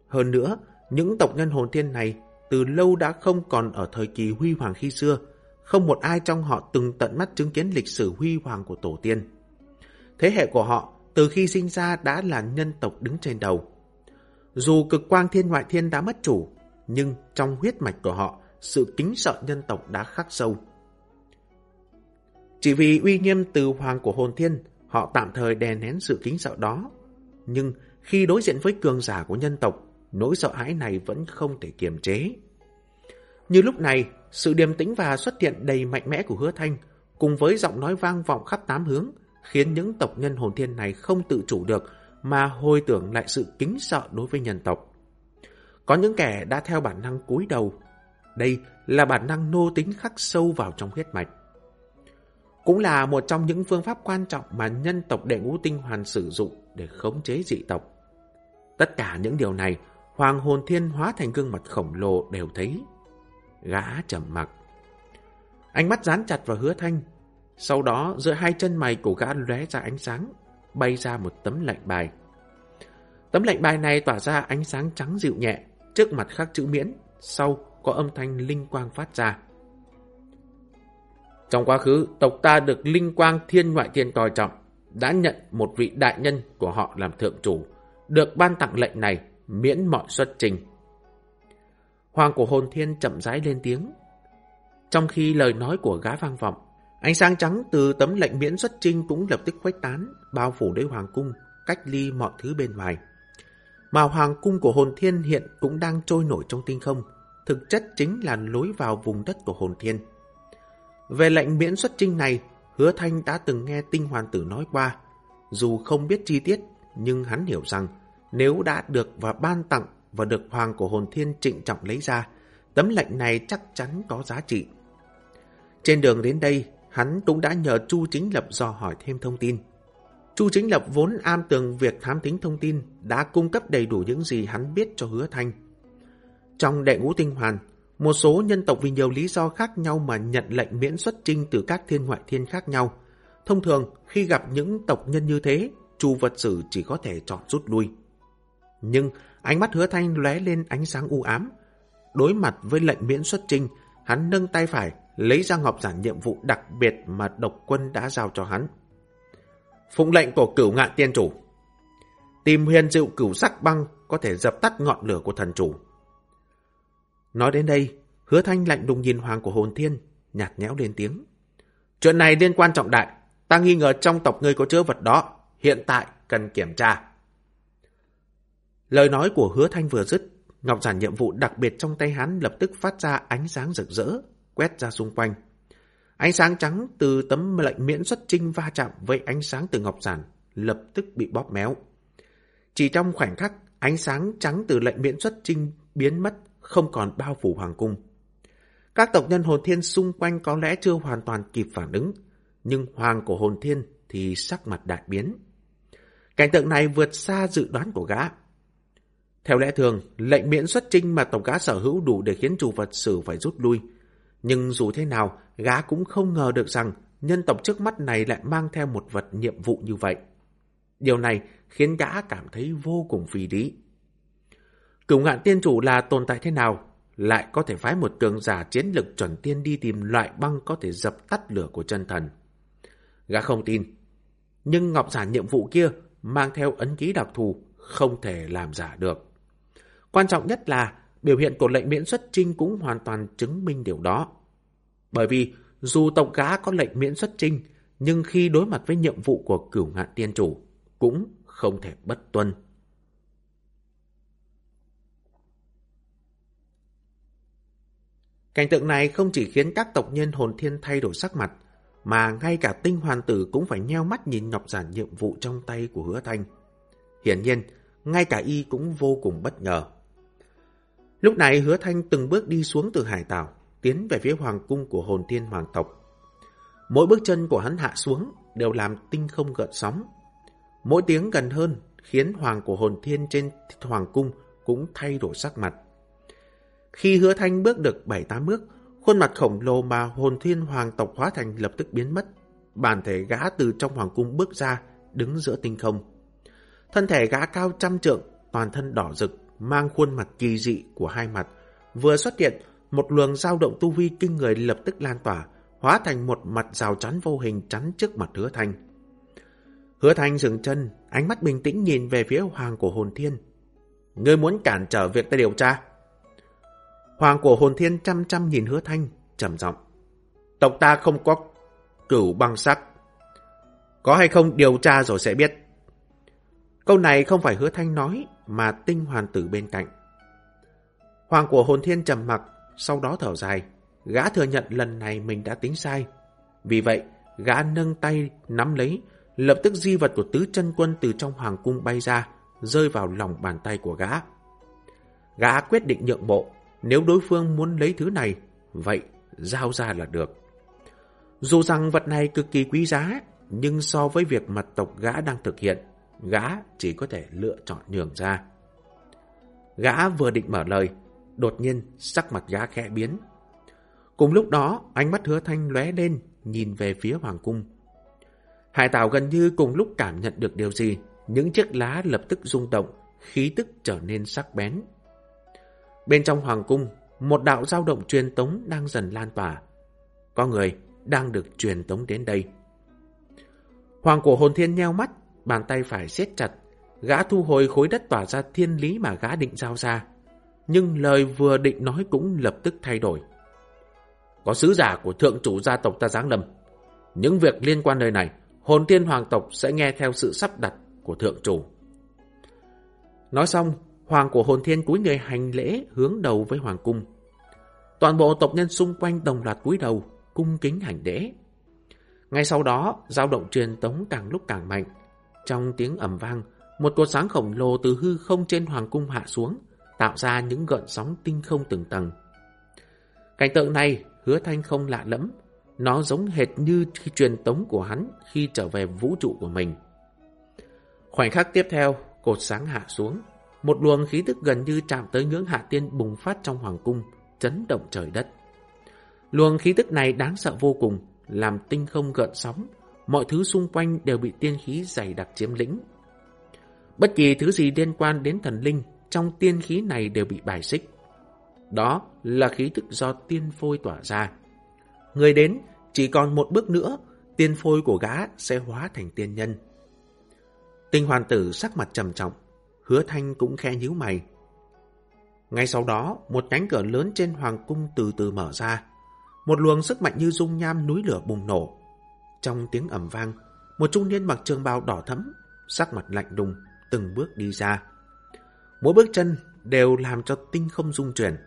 Speaker 1: Hơn nữa, những tộc nhân hồn thiên này từ lâu đã không còn ở thời kỳ huy hoàng khi xưa, không một ai trong họ từng tận mắt chứng kiến lịch sử huy hoàng của tổ tiên. Thế hệ của họ từ khi sinh ra đã là nhân tộc đứng trên đầu. Dù cực quang thiên ngoại thiên đã mất chủ, nhưng trong huyết mạch của họ, sự kính sợ nhân tộc đã khắc sâu. Chỉ vì uy nghiêm từ hoàng của hồn thiên, họ tạm thời đè nén sự kính sợ đó. Nhưng khi đối diện với cường giả của nhân tộc, nỗi sợ hãi này vẫn không thể kiềm chế. Như lúc này, sự điềm tĩnh và xuất hiện đầy mạnh mẽ của hứa thanh, cùng với giọng nói vang vọng khắp tám hướng, khiến những tộc nhân hồn thiên này không tự chủ được mà hồi tưởng lại sự kính sợ đối với nhân tộc. Có những kẻ đã theo bản năng cúi đầu. Đây là bản năng nô tính khắc sâu vào trong huyết mạch. Cũng là một trong những phương pháp quan trọng mà nhân tộc đệ ngũ tinh hoàn sử dụng để khống chế dị tộc. Tất cả những điều này, Hoàng hồn thiên hóa thành gương mặt khổng lồ đều thấy. Gã trầm mặc. Ánh mắt dán chặt vào hứa thanh. Sau đó giữa hai chân mày của gã lóe ra ánh sáng, bay ra một tấm lệnh bài. Tấm lệnh bài này tỏa ra ánh sáng trắng dịu nhẹ, trước mặt khắc chữ miễn, sau có âm thanh linh quang phát ra. Trong quá khứ, tộc ta được linh quang thiên ngoại thiên coi trọng, đã nhận một vị đại nhân của họ làm thượng chủ, được ban tặng lệnh này miễn mọi xuất trình. Hoàng của hồn thiên chậm rãi lên tiếng. Trong khi lời nói của gã vang vọng, ánh sáng trắng từ tấm lệnh miễn xuất trình cũng lập tức khuếch tán, bao phủ lấy hoàng cung, cách ly mọi thứ bên ngoài. Mà hoàng cung của hồn thiên hiện cũng đang trôi nổi trong tinh không, thực chất chính là lối vào vùng đất của hồn thiên. Về lệnh miễn xuất trinh này, hứa thanh đã từng nghe tinh hoàn tử nói qua. Dù không biết chi tiết, nhưng hắn hiểu rằng nếu đã được và ban tặng và được hoàng của hồn thiên trịnh trọng lấy ra, tấm lệnh này chắc chắn có giá trị. Trên đường đến đây, hắn cũng đã nhờ Chu Chính Lập dò hỏi thêm thông tin. Chu Chính Lập vốn am tường việc thám tính thông tin đã cung cấp đầy đủ những gì hắn biết cho hứa thanh. Trong đệ ngũ tinh hoàn, một số nhân tộc vì nhiều lý do khác nhau mà nhận lệnh miễn xuất trinh từ các thiên ngoại thiên khác nhau. Thông thường, khi gặp những tộc nhân như thế, chu vật sử chỉ có thể chọn rút lui. Nhưng ánh mắt hứa thanh lóe lên ánh sáng u ám. Đối mặt với lệnh miễn xuất trinh, hắn nâng tay phải, lấy ra ngọc giản nhiệm vụ đặc biệt mà độc quân đã giao cho hắn. Phụng lệnh của cửu ngạn tiên chủ. Tìm huyền diệu cửu sắc băng có thể dập tắt ngọn lửa của thần chủ. Nói đến đây, hứa thanh lạnh đùng nhìn hoàng của hồn thiên, nhạt nhẽo lên tiếng. Chuyện này liên quan trọng đại, ta nghi ngờ trong tộc ngươi có chứa vật đó, hiện tại cần kiểm tra. Lời nói của hứa thanh vừa dứt, ngọc giản nhiệm vụ đặc biệt trong tay hắn lập tức phát ra ánh sáng rực rỡ, quét ra xung quanh. Ánh sáng trắng từ tấm lệnh miễn xuất trinh va chạm với ánh sáng từ ngọc giản, lập tức bị bóp méo. Chỉ trong khoảnh khắc, ánh sáng trắng từ lệnh miễn xuất trinh biến mất, không còn bao phủ hoàng cung. Các tộc nhân hồn thiên xung quanh có lẽ chưa hoàn toàn kịp phản ứng, nhưng hoàng của hồn thiên thì sắc mặt đại biến. Cảnh tượng này vượt xa dự đoán của gã. Theo lẽ thường, lệnh miễn xuất trinh mà tổng gã sở hữu đủ để khiến chủ vật sử phải rút lui. Nhưng dù thế nào, gã cũng không ngờ được rằng nhân tộc trước mắt này lại mang theo một vật nhiệm vụ như vậy. Điều này khiến gã cảm thấy vô cùng phi lý. Cửu ngạn tiên chủ là tồn tại thế nào? Lại có thể phái một cường giả chiến lực chuẩn tiên đi tìm loại băng có thể dập tắt lửa của chân thần. Gã không tin. Nhưng ngọc giả nhiệm vụ kia mang theo ấn ký đặc thù không thể làm giả được. Quan trọng nhất là biểu hiện của lệnh miễn xuất trinh cũng hoàn toàn chứng minh điều đó. Bởi vì dù tộc gã có lệnh miễn xuất trinh, nhưng khi đối mặt với nhiệm vụ của cửu ngạn tiên chủ, cũng không thể bất tuân. Cảnh tượng này không chỉ khiến các tộc nhân hồn thiên thay đổi sắc mặt, mà ngay cả tinh hoàn tử cũng phải nheo mắt nhìn ngọc giản nhiệm vụ trong tay của hứa thanh. Hiển nhiên, ngay cả y cũng vô cùng bất ngờ. Lúc này hứa thanh từng bước đi xuống từ hải tảo, tiến về phía hoàng cung của hồn thiên hoàng tộc. Mỗi bước chân của hắn hạ xuống đều làm tinh không gợn sóng. Mỗi tiếng gần hơn khiến hoàng của hồn thiên trên hoàng cung cũng thay đổi sắc mặt. Khi hứa thanh bước được 7-8 bước, khuôn mặt khổng lồ mà hồn thiên hoàng tộc hóa thành lập tức biến mất. Bản thể gã từ trong hoàng cung bước ra, đứng giữa tinh không. Thân thể gã cao trăm trượng, toàn thân đỏ rực, mang khuôn mặt kỳ dị của hai mặt. Vừa xuất hiện, một luồng dao động tu vi kinh người lập tức lan tỏa, hóa thành một mặt rào chắn vô hình chắn trước mặt hứa thanh. Hứa thanh dừng chân, ánh mắt bình tĩnh nhìn về phía hoàng của hồn thiên. Ngươi muốn cản trở việc ta điều tra? Hoàng của hồn thiên chăm chăm nhìn hứa thanh, trầm giọng. Tộc ta không có cửu băng sắc. Có hay không điều tra rồi sẽ biết. Câu này không phải hứa thanh nói, mà tinh hoàn tử bên cạnh. Hoàng của hồn thiên trầm mặc, sau đó thở dài. Gã thừa nhận lần này mình đã tính sai. Vì vậy, gã nâng tay, nắm lấy, lập tức di vật của tứ chân quân từ trong hoàng cung bay ra, rơi vào lòng bàn tay của gã. Gã quyết định nhượng bộ, nếu đối phương muốn lấy thứ này, vậy giao ra là được. Dù rằng vật này cực kỳ quý giá, nhưng so với việc mà tộc gã đang thực hiện, gã chỉ có thể lựa chọn nhường ra. Gã vừa định mở lời, đột nhiên sắc mặt gã khẽ biến. Cùng lúc đó, ánh mắt hứa thanh lóe lên, nhìn về phía hoàng cung. Hải tảo gần như cùng lúc cảm nhận được điều gì, những chiếc lá lập tức rung động, khí tức trở nên sắc bén. Bên trong hoàng cung, một đạo dao động truyền tống đang dần lan tỏa. Có người đang được truyền tống đến đây. Hoàng cổ hồn thiên nheo mắt, bàn tay phải siết chặt. Gã thu hồi khối đất tỏa ra thiên lý mà gã định giao ra. Nhưng lời vừa định nói cũng lập tức thay đổi. Có sứ giả của thượng chủ gia tộc ta giáng lầm. Những việc liên quan nơi này, hồn thiên hoàng tộc sẽ nghe theo sự sắp đặt của thượng chủ. Nói xong, Hoàng của hồn thiên cúi người hành lễ hướng đầu với hoàng cung. Toàn bộ tộc nhân xung quanh đồng loạt cúi đầu, cung kính hành lễ. Ngay sau đó, dao động truyền tống càng lúc càng mạnh. Trong tiếng ầm vang, một cột sáng khổng lồ từ hư không trên hoàng cung hạ xuống, tạo ra những gợn sóng tinh không từng tầng. Cảnh tượng này, hứa thanh không lạ lẫm. Nó giống hệt như khi truyền tống của hắn khi trở về vũ trụ của mình. Khoảnh khắc tiếp theo, cột sáng hạ xuống. Một luồng khí tức gần như chạm tới ngưỡng hạ tiên bùng phát trong hoàng cung, chấn động trời đất. Luồng khí tức này đáng sợ vô cùng, làm tinh không gợn sóng, mọi thứ xung quanh đều bị tiên khí dày đặc chiếm lĩnh. Bất kỳ thứ gì liên quan đến thần linh trong tiên khí này đều bị bài xích. Đó là khí tức do tiên phôi tỏa ra. Người đến chỉ còn một bước nữa, tiên phôi của gã sẽ hóa thành tiên nhân. Tinh hoàn tử sắc mặt trầm trọng, hứa thanh cũng khe nhíu mày. Ngay sau đó, một cánh cửa lớn trên hoàng cung từ từ mở ra. Một luồng sức mạnh như dung nham núi lửa bùng nổ. Trong tiếng ẩm vang, một trung niên mặc trường bào đỏ thẫm, sắc mặt lạnh đùng, từng bước đi ra. Mỗi bước chân đều làm cho tinh không rung chuyển.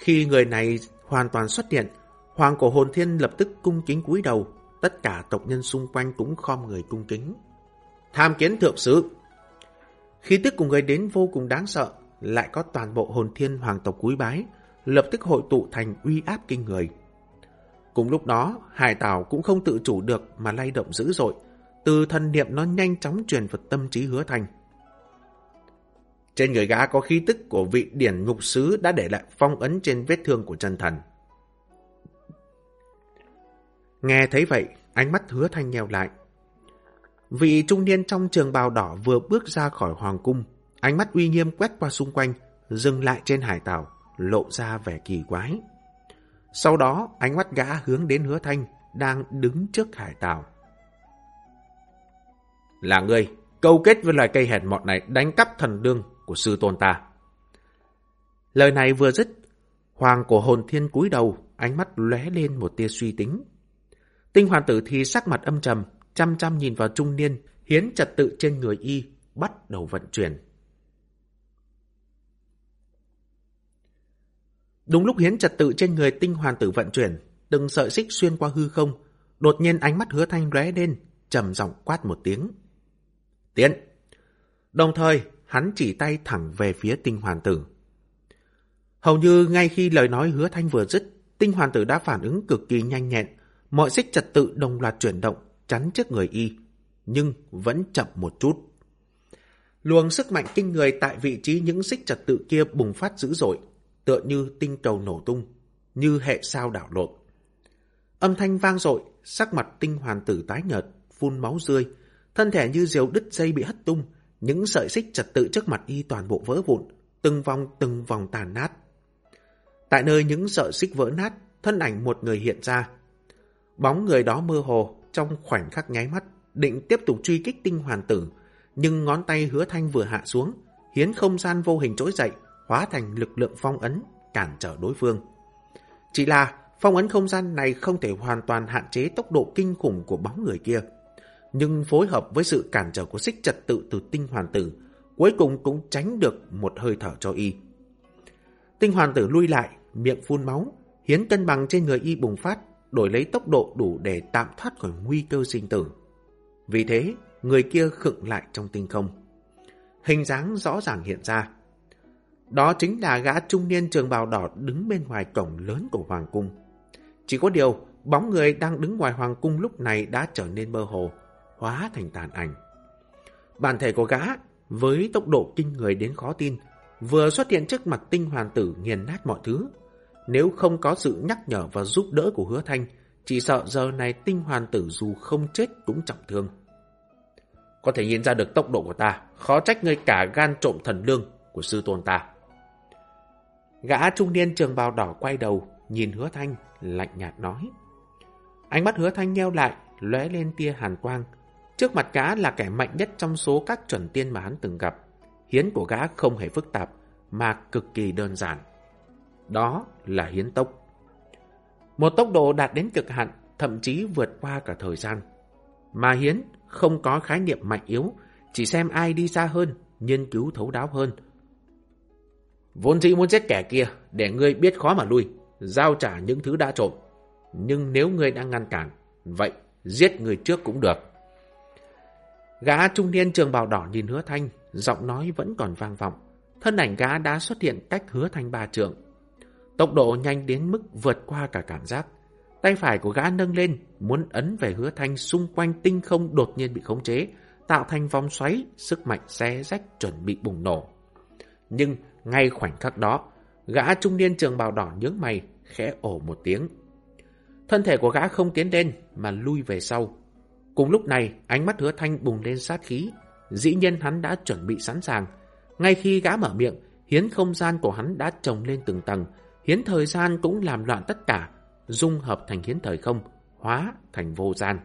Speaker 1: Khi người này hoàn toàn xuất hiện, Hoàng cổ hồn thiên lập tức cung kính cúi đầu, tất cả tộc nhân xung quanh cũng khom người cung kính. Tham kiến thượng sứ. Khi tức của người đến vô cùng đáng sợ, lại có toàn bộ hồn thiên hoàng tộc cúi bái, lập tức hội tụ thành uy áp kinh người. Cùng lúc đó, hải tảo cũng không tự chủ được mà lay động dữ dội, từ thần niệm nó nhanh chóng truyền vào tâm trí hứa thành. Trên người gã có khí tức của vị điển ngục sứ đã để lại phong ấn trên vết thương của chân thần. Nghe thấy vậy, ánh mắt hứa thanh nheo lại. Vị trung niên trong trường bào đỏ vừa bước ra khỏi hoàng cung, ánh mắt uy nghiêm quét qua xung quanh, dừng lại trên hải tảo, lộ ra vẻ kỳ quái. Sau đó, ánh mắt gã hướng đến hứa thanh, đang đứng trước hải tảo. Là người, câu kết với loài cây hèn mọn này đánh cắp thần đương của sư tôn ta. Lời này vừa dứt, hoàng của hồn thiên cúi đầu, ánh mắt lóe lên một tia suy tính. Tinh hoàn tử thì sắc mặt âm trầm, chăm chăm nhìn vào trung niên, hiến trật tự trên người y, bắt đầu vận chuyển. Đúng lúc hiến trật tự trên người tinh hoàn tử vận chuyển, từng sợi xích xuyên qua hư không, đột nhiên ánh mắt hứa thanh ré lên, trầm giọng quát một tiếng. Tiến! Đồng thời, hắn chỉ tay thẳng về phía tinh hoàn tử. Hầu như ngay khi lời nói hứa thanh vừa dứt, tinh hoàn tử đã phản ứng cực kỳ nhanh nhẹn, mọi xích trật tự đồng loạt chuyển động, chắn trước người y, nhưng vẫn chậm một chút. Luồng sức mạnh kinh người tại vị trí những xích trật tự kia bùng phát dữ dội, tựa như tinh cầu nổ tung, như hệ sao đảo lộn. Âm thanh vang dội, sắc mặt tinh hoàn tử tái nhợt, phun máu rươi, thân thể như diều đứt dây bị hất tung, những sợi xích trật tự trước mặt y toàn bộ vỡ vụn, từng vòng từng vòng tàn nát. Tại nơi những sợi xích vỡ nát, thân ảnh một người hiện ra. Bóng người đó mơ hồ, trong khoảnh khắc nháy mắt, định tiếp tục truy kích tinh hoàn tử, nhưng ngón tay hứa thanh vừa hạ xuống, hiến không gian vô hình trỗi dậy, hóa thành lực lượng phong ấn, cản trở đối phương. Chỉ là phong ấn không gian này không thể hoàn toàn hạn chế tốc độ kinh khủng của bóng người kia nhưng phối hợp với sự cản trở của xích trật tự từ tinh hoàn tử, cuối cùng cũng tránh được một hơi thở cho y. Tinh hoàn tử lui lại, miệng phun máu, hiến cân bằng trên người y bùng phát, đổi lấy tốc độ đủ để tạm thoát khỏi nguy cơ sinh tử. Vì thế, người kia khựng lại trong tinh không. Hình dáng rõ ràng hiện ra. Đó chính là gã trung niên trường bào đỏ đứng bên ngoài cổng lớn của Hoàng Cung. Chỉ có điều, bóng người đang đứng ngoài Hoàng Cung lúc này đã trở nên mơ hồ, hóa thành tàn ảnh. Bản thể của gã, với tốc độ kinh người đến khó tin, vừa xuất hiện trước mặt tinh hoàng tử nghiền nát mọi thứ. Nếu không có sự nhắc nhở và giúp đỡ của hứa thanh, chỉ sợ giờ này tinh hoàn tử dù không chết cũng trọng thương. Có thể nhìn ra được tốc độ của ta, khó trách ngươi cả gan trộm thần lương của sư tôn ta. Gã trung niên trường bào đỏ quay đầu, nhìn hứa thanh, lạnh nhạt nói. Ánh mắt hứa thanh nheo lại, lóe lên tia hàn quang, Trước mặt gã là kẻ mạnh nhất trong số các chuẩn tiên mà hắn từng gặp. Hiến của gã không hề phức tạp, mà cực kỳ đơn giản. Đó là hiến tốc. Một tốc độ đạt đến cực hạn, thậm chí vượt qua cả thời gian. Mà hiến không có khái niệm mạnh yếu, chỉ xem ai đi xa hơn, nghiên cứu thấu đáo hơn. Vốn dĩ muốn giết kẻ kia, để ngươi biết khó mà lui, giao trả những thứ đã trộm. Nhưng nếu ngươi đang ngăn cản, vậy giết người trước cũng được. Gã trung niên trường bào đỏ nhìn hứa thanh, giọng nói vẫn còn vang vọng. Thân ảnh gã đã xuất hiện cách hứa thanh ba trượng. Tốc độ nhanh đến mức vượt qua cả cảm giác. Tay phải của gã nâng lên, muốn ấn về hứa thanh xung quanh tinh không đột nhiên bị khống chế, tạo thành vòng xoáy, sức mạnh xé rách chuẩn bị bùng nổ. Nhưng ngay khoảnh khắc đó, gã trung niên trường bào đỏ nhướng mày, khẽ ổ một tiếng. Thân thể của gã không tiến lên mà lui về sau. Cùng lúc này, ánh mắt hứa thanh bùng lên sát khí. Dĩ nhiên hắn đã chuẩn bị sẵn sàng. Ngay khi gã mở miệng, hiến không gian của hắn đã trồng lên từng tầng. Hiến thời gian cũng làm loạn tất cả, dung hợp thành hiến thời không, hóa thành vô gian.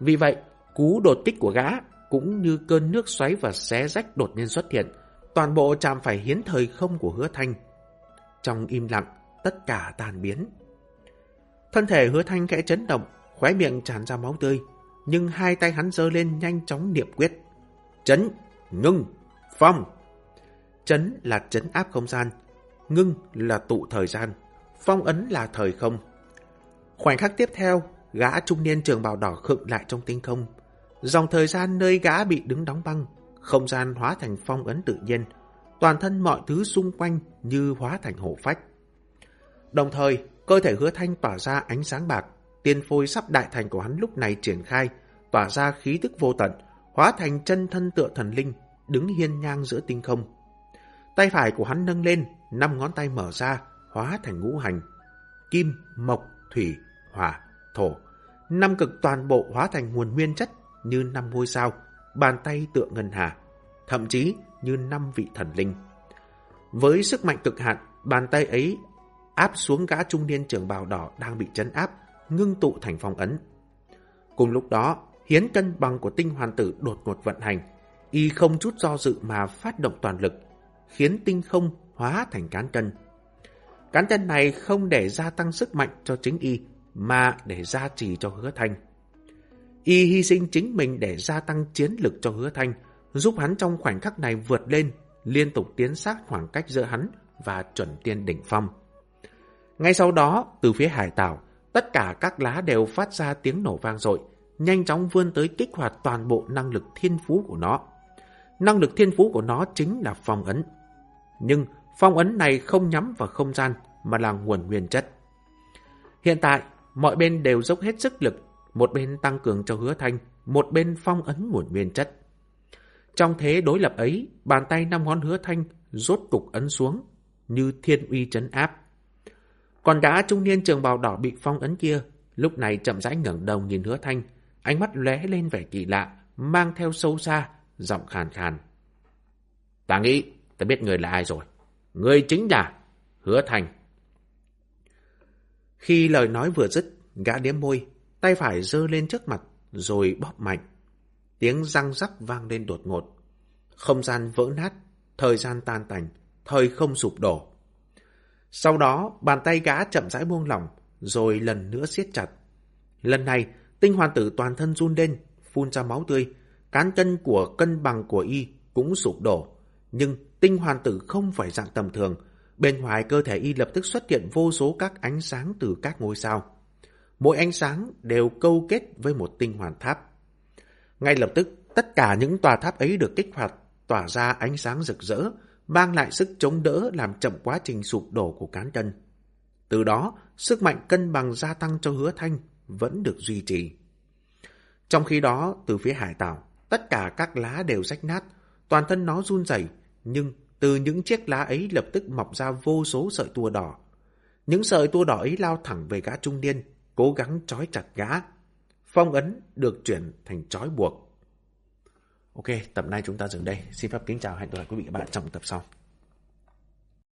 Speaker 1: Vì vậy, cú đột kích của gã cũng như cơn nước xoáy và xé rách đột nhiên xuất hiện, toàn bộ chạm phải hiến thời không của hứa thanh. Trong im lặng, tất cả tan biến. Thân thể hứa thanh kẽ chấn động, khóe miệng tràn ra máu tươi, nhưng hai tay hắn giơ lên nhanh chóng niệm quyết. Chấn, ngưng, phong. Chấn là chấn áp không gian, ngưng là tụ thời gian, phong ấn là thời không. Khoảnh khắc tiếp theo, gã trung niên trường bào đỏ khựng lại trong tinh không. Dòng thời gian nơi gã bị đứng đóng băng, không gian hóa thành phong ấn tự nhiên, toàn thân mọi thứ xung quanh như hóa thành hổ phách. Đồng thời, cơ thể hứa thanh tỏa ra ánh sáng bạc, tiên phôi sắp đại thành của hắn lúc này triển khai, tỏa ra khí tức vô tận, hóa thành chân thân tựa thần linh, đứng hiên ngang giữa tinh không. Tay phải của hắn nâng lên, năm ngón tay mở ra, hóa thành ngũ hành. Kim, mộc, thủy, hỏa, thổ. Năm cực toàn bộ hóa thành nguồn nguyên chất như năm ngôi sao, bàn tay tựa ngân hà, thậm chí như năm vị thần linh. Với sức mạnh cực hạn, bàn tay ấy áp xuống gã trung niên trưởng bào đỏ đang bị chấn áp, ngưng tụ thành phong ấn. Cùng lúc đó, hiến cân bằng của tinh hoàn tử đột ngột vận hành, y không chút do dự mà phát động toàn lực, khiến tinh không hóa thành cán cân. Cán cân này không để gia tăng sức mạnh cho chính y, mà để gia trì cho hứa thanh. Y hy sinh chính mình để gia tăng chiến lực cho hứa thanh, giúp hắn trong khoảnh khắc này vượt lên, liên tục tiến sát khoảng cách giữa hắn và chuẩn tiên đỉnh phong. Ngay sau đó, từ phía hải tảo, tất cả các lá đều phát ra tiếng nổ vang dội, nhanh chóng vươn tới kích hoạt toàn bộ năng lực thiên phú của nó. Năng lực thiên phú của nó chính là phong ấn. Nhưng phong ấn này không nhắm vào không gian mà là nguồn nguyên chất. Hiện tại, mọi bên đều dốc hết sức lực, một bên tăng cường cho hứa thanh, một bên phong ấn nguồn nguyên chất. Trong thế đối lập ấy, bàn tay năm ngón hứa thanh rốt cục ấn xuống, như thiên uy chấn áp. Còn đã trung niên trường bào đỏ bị phong ấn kia, lúc này chậm rãi ngẩng đầu nhìn hứa thanh, ánh mắt lóe lên vẻ kỳ lạ, mang theo sâu xa, giọng khàn khàn. Ta nghĩ, ta biết người là ai rồi. Người chính là Hứa thành. Khi lời nói vừa dứt, gã điếm môi, tay phải giơ lên trước mặt, rồi bóp mạnh. Tiếng răng rắc vang lên đột ngột. Không gian vỡ nát, thời gian tan tành, thời không sụp đổ. Sau đó, bàn tay gã chậm rãi buông lỏng, rồi lần nữa siết chặt. Lần này, tinh hoàn tử toàn thân run lên, phun ra máu tươi. Cán cân của cân bằng của y cũng sụp đổ. Nhưng tinh hoàn tử không phải dạng tầm thường. Bên ngoài cơ thể y lập tức xuất hiện vô số các ánh sáng từ các ngôi sao. Mỗi ánh sáng đều câu kết với một tinh hoàn tháp. Ngay lập tức, tất cả những tòa tháp ấy được kích hoạt, tỏa ra ánh sáng rực rỡ, mang lại sức chống đỡ làm chậm quá trình sụp đổ của cán cân. Từ đó, sức mạnh cân bằng gia tăng cho hứa thanh vẫn được duy trì. Trong khi đó, từ phía hải tảo, tất cả các lá đều rách nát, toàn thân nó run rẩy, nhưng từ những chiếc lá ấy lập tức mọc ra vô số sợi tua đỏ. Những sợi tua đỏ ấy lao thẳng về gã trung niên, cố gắng trói chặt gã. Phong ấn được chuyển thành trói buộc. Ok, tập này chúng ta dừng đây. Xin phép kính chào hẹn gặp lại quý vị và bạn trong tập sau.